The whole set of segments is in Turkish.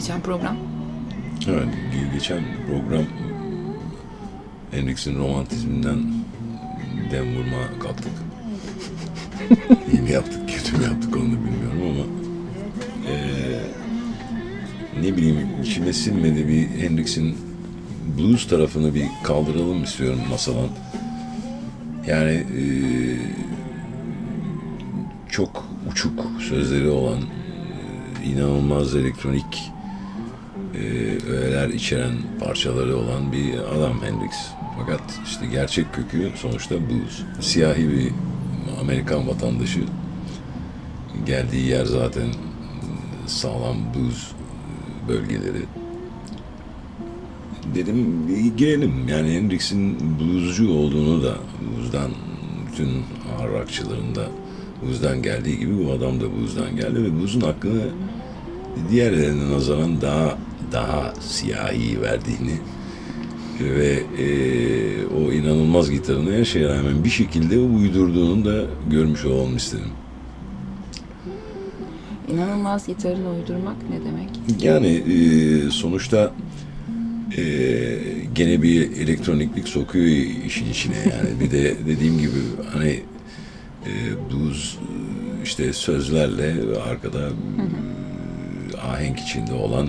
geçen program. Evet, ge- geçen program Hendrix'in romantizminden dem vurma kalktık. İyi mi yaptık, kötü mü yaptık onu bilmiyorum ama eee, ne bileyim içime sinmedi bir Hendrix'in blues tarafını bir kaldıralım istiyorum masadan. Yani eee, çok uçuk sözleri olan eee, inanılmaz elektronik e, öğeler içeren parçaları olan bir adam Hendrix. Fakat işte gerçek kökü sonuçta blues. Siyahi bir Amerikan vatandaşı geldiği yer zaten sağlam blues bölgeleri. Dedim girelim. Yani Hendrix'in bluescu olduğunu da blues'dan bütün ağır rockçılarında blues'dan geldiği gibi bu adam da blues'dan geldi ve blues'un hakkını diğerlerine nazaran daha daha siyahi verdiğini ve e, o inanılmaz gitarını her şeye rağmen bir şekilde uydurduğunu da görmüş olalım istedim. İnanılmaz gitarını uydurmak ne demek? Yani e, sonuçta e, gene bir elektroniklik sokuyor işin içine yani bir de dediğim gibi hani e, blues işte sözlerle arkada e, ahenk içinde olan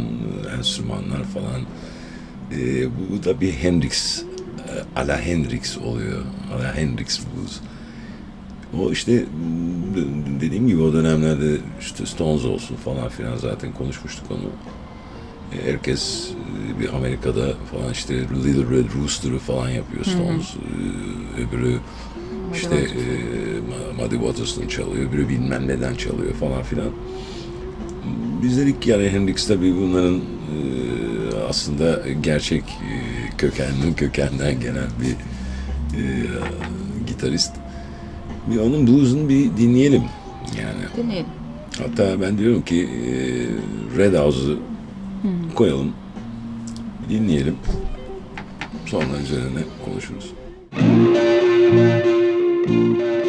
enstrümanlar falan e, bu da bir Hendrix e, ala Hendrix oluyor ala Hendrix blues o işte dediğim gibi o dönemlerde işte Stones olsun falan filan zaten konuşmuştuk onu. E, Herkes e, bir Amerika'da falan işte Little Red Rooster'ı falan yapıyor Stones. E, Öbürü işte e, Muddy Waters'ın çalıyor, öbürü bilmem neden çalıyor falan filan. Biz dedik ki yani Hendrix tabii bunların e, aslında gerçek e, kökenli kökenden gelen bir e, gitarist. Bir onun blues'unu bir dinleyelim yani. Dinleyelim. Hatta ben diyorum ki e, Red House'u koyalım, dinleyelim. Sonra üzerine konuşuruz. There's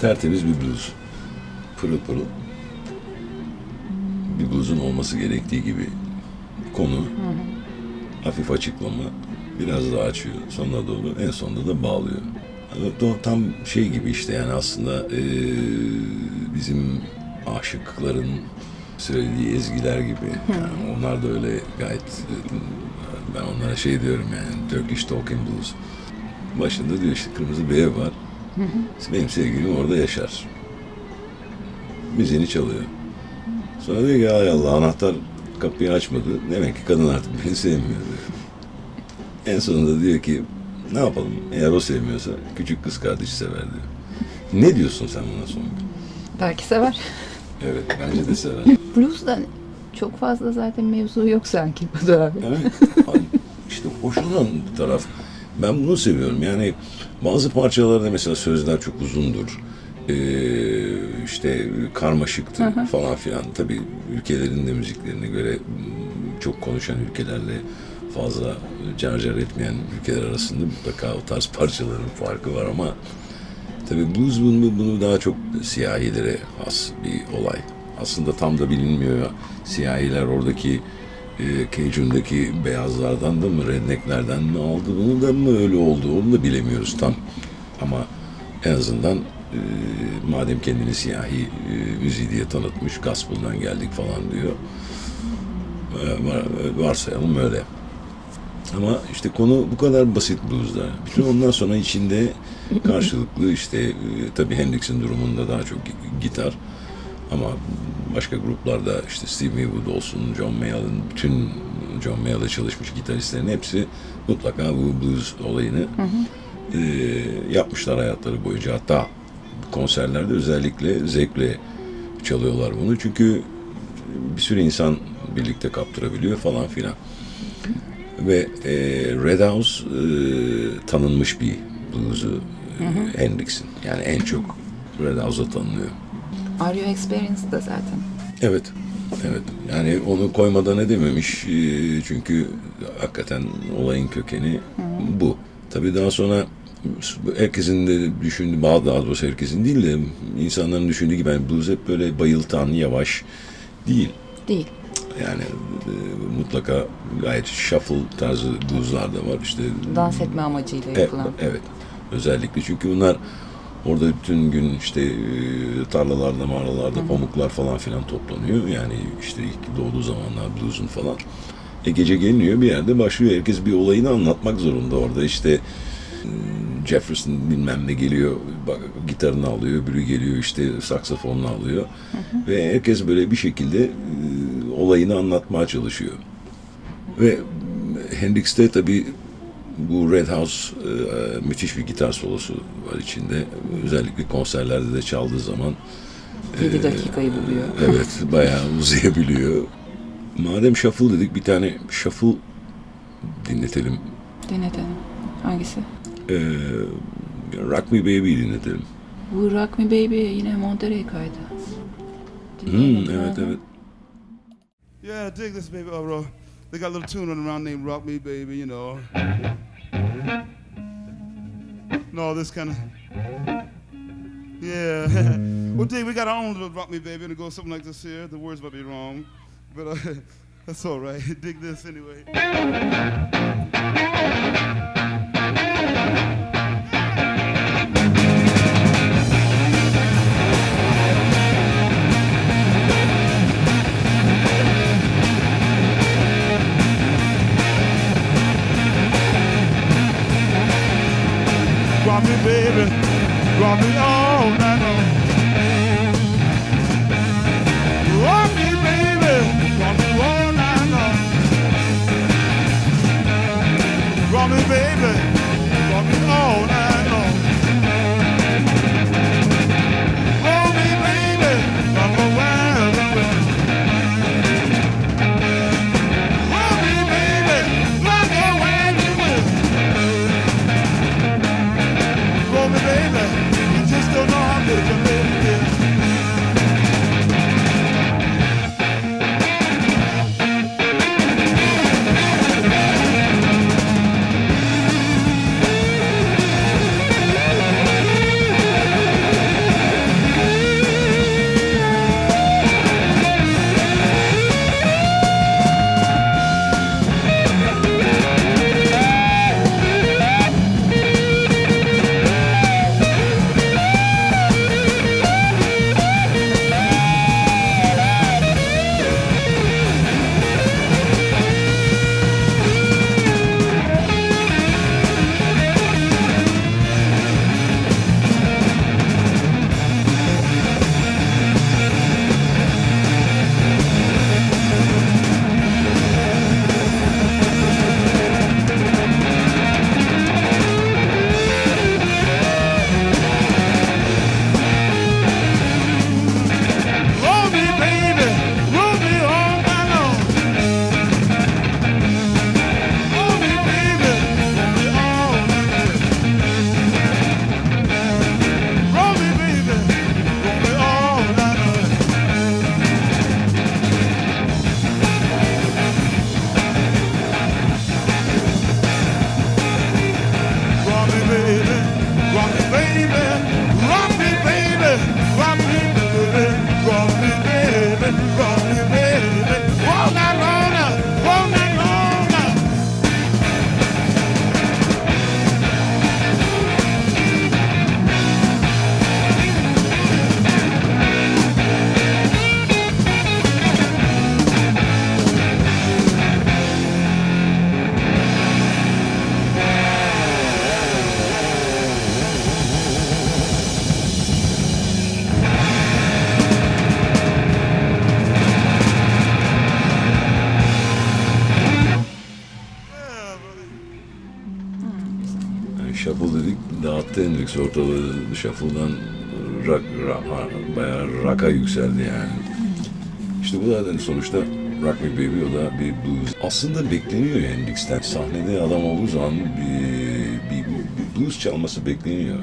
tertemiz bir blues. Pırıl pırıl. Bir blues'un olması gerektiği gibi konu, hafif açıklama, biraz daha açıyor sonuna doğru, en sonunda da bağlıyor. Yani o tam şey gibi işte yani aslında eee, bizim aşıkların söylediği ezgiler gibi. Yani onlar da öyle gayet e, ben onlara şey diyorum yani Turkish Talking Blues. Başında diyor işte kırmızı bir ev var. Benim sevgilim orada yaşar. Müziğini çalıyor. Sonra diyor ki ay Allah anahtar kapıyı açmadı. Demek ki kadın artık beni sevmiyor diyor. En sonunda diyor ki ne yapalım eğer o sevmiyorsa küçük kız kardeşi sever diyor. Ne diyorsun sen buna Songül? Belki sever. Evet bence de sever. Blues'da çok fazla zaten mevzu yok sanki bu da abi. Evet. Ay, işte hoş olan taraf. Ben bunu seviyorum. Yani bazı parçalarda mesela sözler çok uzundur. Ee, işte karmaşıktır falan filan. Tabii ülkelerin de müziklerine göre çok konuşan ülkelerle fazla car car etmeyen ülkeler arasında mutlaka o tarz parçaların farkı var ama Tabii blues bunu, bunu daha çok siyahilere has bir olay. Aslında tam da bilinmiyor ya. Siyahiler oradaki e, Cajun'daki beyazlardan da mı, rednecklerden mi aldı bunu da mı öyle oldu onu da bilemiyoruz tam. Ama en azından e, madem kendini siyahi e, müziği diye tanıtmış, gospel'dan geldik falan diyor. E, var, varsayalım öyle. Ama işte konu bu kadar basit blues'da. Bütün ondan sonra içinde karşılıklı işte e, tabii Hendrix'in durumunda daha çok gi- gitar ama başka gruplarda işte Steve Winwood olsun, John Mayall'ın bütün John Mayall'la çalışmış gitaristlerin hepsi mutlaka bu blues olayını e, yapmışlar hayatları boyunca. Hatta konserlerde özellikle zevkle çalıyorlar bunu. Çünkü bir sürü insan birlikte kaptırabiliyor falan filan. Ve e, Red House e, tanınmış bir blues'u e, Hendrix'in. Yani en çok Red House'a tanınıyor. Are You Experienced da zaten. Evet. Evet. Yani onu koymadan edememiş. E, çünkü hakikaten olayın kökeni bu. Tabii daha sonra herkesin de düşündüğü, daha doğrusu herkesin değil de insanların düşündüğü gibi yani blues hep böyle bayıltan, yavaş değil. Değil. Yani e, mutlaka gayet shuffle tarzı blueslar da var. İşte Dans etme amacıyla e- yapılan. evet. Özellikle çünkü bunlar orada bütün gün işte e, tarlalarda, mağaralarda pamuklar falan filan toplanıyor. Yani işte ilk doğduğu zamanlar blues'un falan. E gece geliniyor bir yerde başlıyor. Herkes bir olayını anlatmak zorunda orada. İşte e, Jefferson bilmem ne geliyor, bak, gitarını alıyor, öbürü geliyor işte saksafonunu alıyor. Ve herkes böyle bir şekilde e, olayını anlatmaya çalışıyor. Ve Hendrix'te tabii bu Red House e, müthiş bir gitar solosu var içinde. Özellikle konserlerde de çaldığı zaman 7 dakikayı buluyor. evet bayağı uzayabiliyor. Madem shuffle dedik bir tane shuffle dinletelim. Dinletelim. Hangisi? Ee, Rock Me Baby dinletelim. Bu Rock Me Baby yine Monterey kaydı. Hmm, evet evet. Yeah, dig this, baby. Uh, bro. They got a little tune running around named Rock Me Baby, you know. No, this kind of. Yeah. well, dig, we got our own little Rock Me Baby, and it goes something like this here. The words might be wrong, but uh, that's all right. dig this anyway. Rock me, baby. Rock me all ortalığı shuffle'dan rock, rock, bayağı rock'a yükseldi yani. İşte bu da sonuçta Rock Me Baby o da bir blues. Aslında bekleniyor Hendrix'ten. Sahnede adam olduğu zaman bir, bir, bir blues çalması bekleniyor.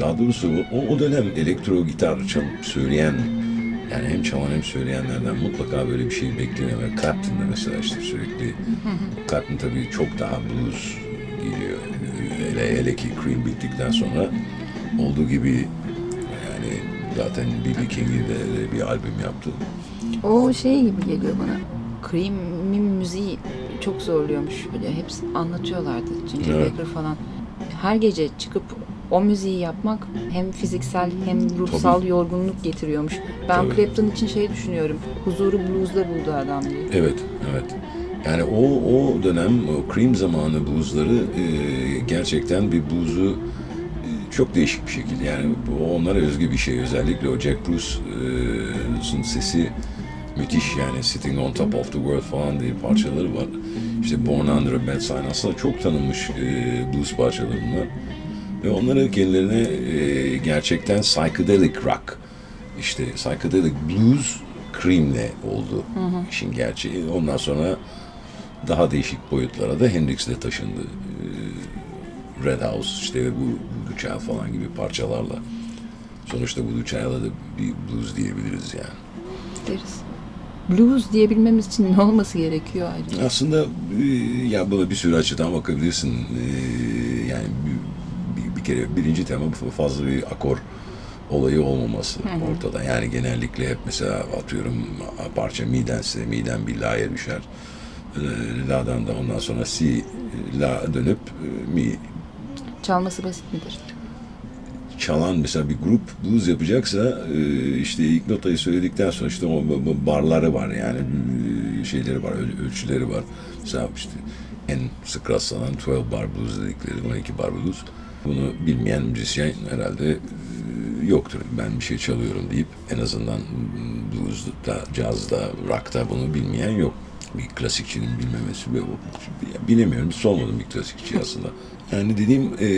Daha doğrusu o, o dönem elektro gitar çalıp söyleyen yani hem çalan hem söyleyenlerden mutlaka böyle bir şey bekleniyor. Ve Clapton'da mesela işte sürekli Clapton tabii çok daha blues geliyor. Hele, hele ki Cream bittikten sonra olduğu gibi yani zaten B.B. King'i de, de bir albüm yaptı. O şey gibi geliyor bana. Cream'in müziği çok zorluyormuş böyle. Hepsi anlatıyorlardı. Ginger Evet. Baker falan. Her gece çıkıp o müziği yapmak hem fiziksel hem ruhsal Tabii. yorgunluk getiriyormuş. Ben Tabii. Clapton için şey düşünüyorum. Huzuru blues'da buldu adam diye. Evet, evet. Yani o o dönem o Cream zamanı bluesları e, gerçekten bir bluesu e, çok değişik bir şekilde yani onlara özgü bir şey özellikle o Jack Bruce'un sesi müthiş yani Sitting on Top of the World falan diye parçaları var. İşte Born Under a Bad Sign aslında çok tanınmış e, blues parçaları bunlar. Ve onları kendilerine e, gerçekten psychedelic rock, işte psychedelic blues Cream'le oldu işin gerçeği. Ondan sonra daha değişik boyutlara da Hendrix'le taşındı. Ee, Red House, işte bu Blue Child falan gibi parçalarla. Sonuçta Blue Child'a da bir blues diyebiliriz yani. Deriz. Blues diyebilmemiz için ne olması gerekiyor ayrıca? Aslında e, ya buna bir sürü açıdan bakabilirsin. Ee, yani bir, bir, kere birinci tema fazla bir akor olayı olmaması ortada. Yani genellikle hep mesela atıyorum parça midense miden bir la'ya düşer. Ee, La'dan da ondan sonra si la dönüp e, mi Çalması basit midir? çalan mesela bir grup blues yapacaksa e, işte ilk notayı söyledikten sonra işte o barları var yani e, şeyleri var öl- ölçüleri var. Mesela işte en sık rastlanan 12 bar blues dedikleri 12 bar blues. Bunu bilmeyen müzisyen herhalde yoktur. Ben bir şey çalıyorum deyip en azından blues'da, cazda, rock'ta bunu bilmeyen yok. Bir klasikçinin bilmemesi ve bilemiyorum. Hiç sormadım bir klasikçi aslında. Yani dediğim e,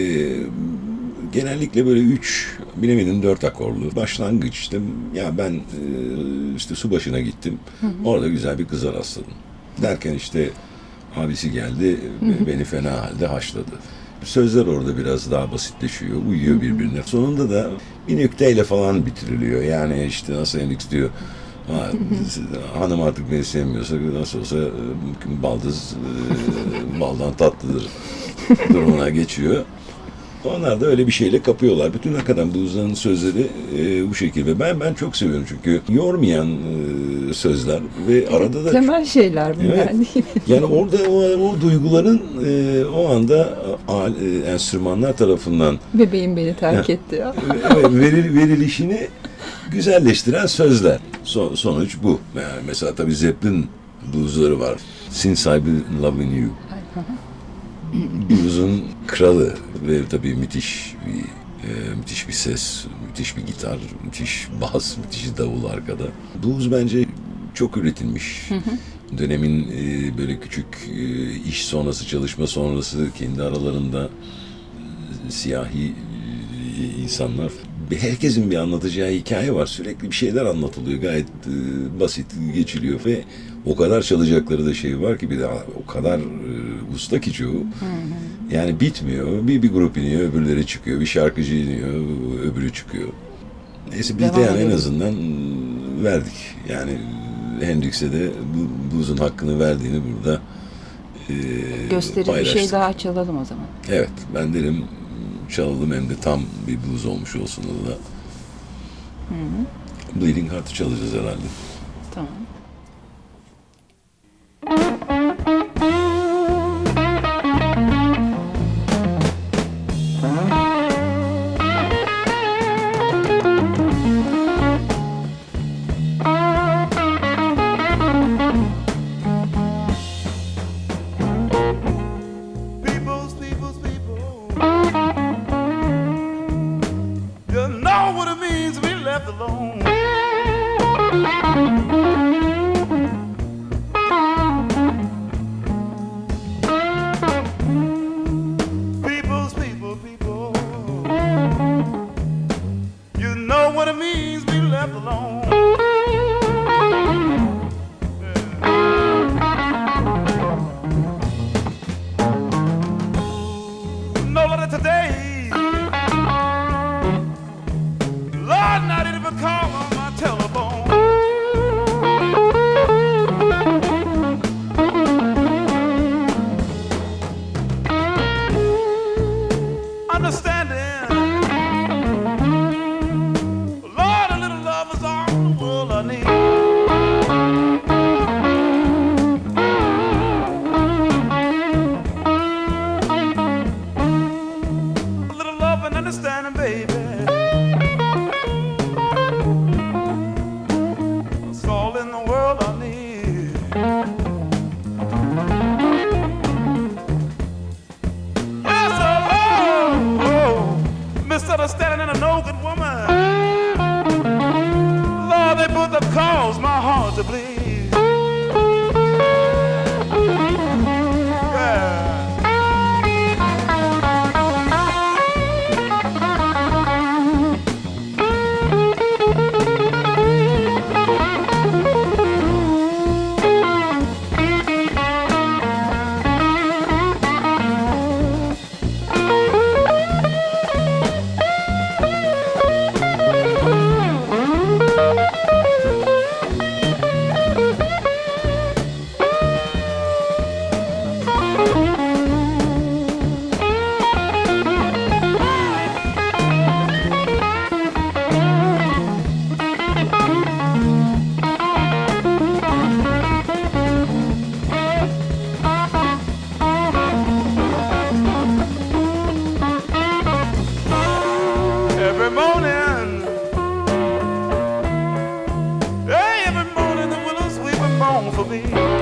genellikle böyle üç, bilemedim dört akorlu başlangıç işte ya ben e, işte su başına gittim orada güzel bir kıza rastladım derken işte abisi geldi ve beni fena halde haşladı. Sözler orada biraz daha basitleşiyor, uyuyor birbirine. Sonunda da bir nükteyle falan bitiriliyor. Yani işte nasıl Hendrix diyor, ha, hanım artık beni sevmiyorsa nasıl olsa e, baldız e, baldan tatlıdır durumuna geçiyor. Onlar da öyle bir şeyle kapıyorlar. Bütün hakikaten blues'ların sözleri e, bu şekilde. Ben ben çok seviyorum çünkü yormayan e, sözler ve arada da Temel şeyler bunlar Evet. değil mi? yani orada o, o duyguların e, o anda al, e, enstrümanlar tarafından Bebeğim beni terk etti ya. veril, verilişini güzelleştiren sözler. Son- sonuç bu. Yani mesela tabii Zeppelin bluesları var. Since I've been loving you. Blues'un kralı ve tabii müthiş bir e, müthiş bir ses, müthiş bir gitar, müthiş bas, müthiş davul arkada. Blues bence çok üretilmiş. Dönemin e, böyle küçük e, iş sonrası, çalışma sonrası kendi aralarında e, siyahi e, insanlar. Herkesin bir anlatacağı hikaye var. Sürekli bir şeyler anlatılıyor. Gayet e, basit geçiliyor ve o kadar çalacakları da şey var ki bir de o kadar e, usta ki çoğu. Yani bitmiyor. Bir, bir grup iniyor, öbürleri çıkıyor. Bir şarkıcı iniyor, öbürü çıkıyor. Neyse biz de Devam yani en edelim. azından verdik. Yani Hendrix'e de bu blues'un hakkını verdiğini burada e, Gösteri bir şey daha çalalım o zaman. Evet ben derim çalalım hem de tam bir blues olmuş olsun o da. Bleeding Heart'ı çalacağız herhalde. Tamam. Alone. every morning. Hey, every morning the willow sweep and moan for me.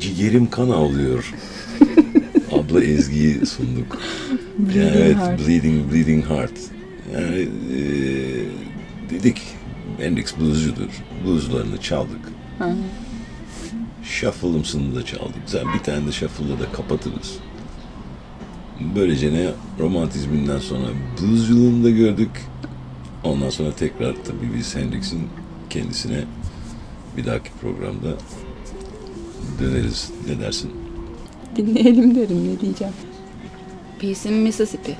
ciğerim kan ağlıyor. Abla Ezgi'yi sunduk. Bleeding evet, Heart. Bleeding, Bleeding Heart. Yani e, dedik Hendrix bluescudur. Blueslarını çaldık. Hı. Shuffle'ımsını da çaldık. Zaten bir tane de shuffle'la da kapatırız. Böylece ne romantizminden sonra bluesculuğunu da gördük. Ondan sonra tekrar tabii biz Hendrix'in kendisine bir dahaki programda döneriz. Ne dersin? Dinleyelim derim ne diyeceğim. Peace in Mississippi.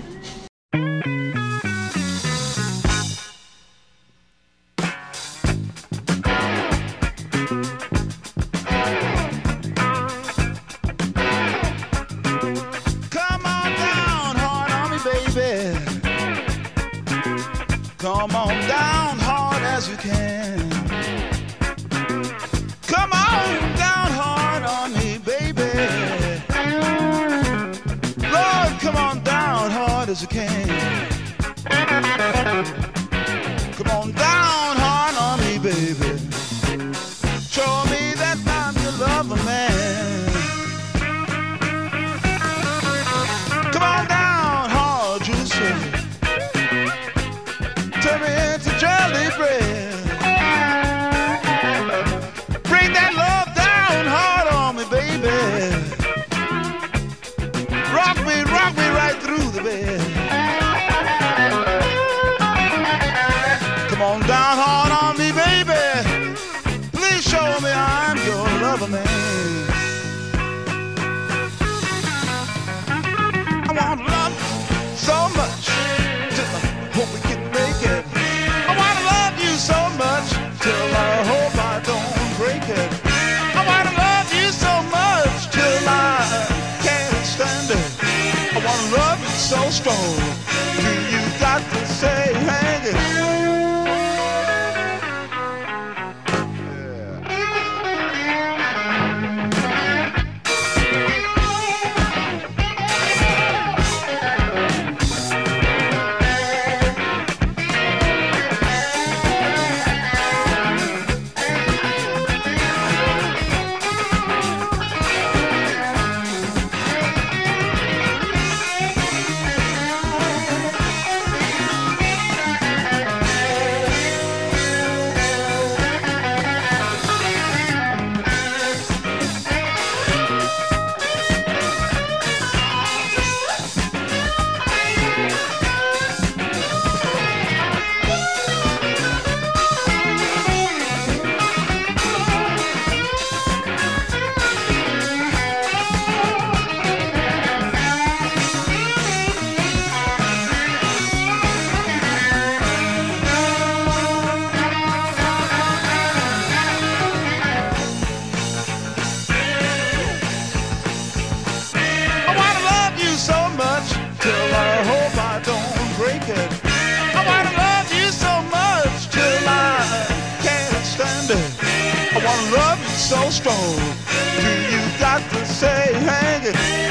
can. Oh. So strong. Do you got to say, hang it?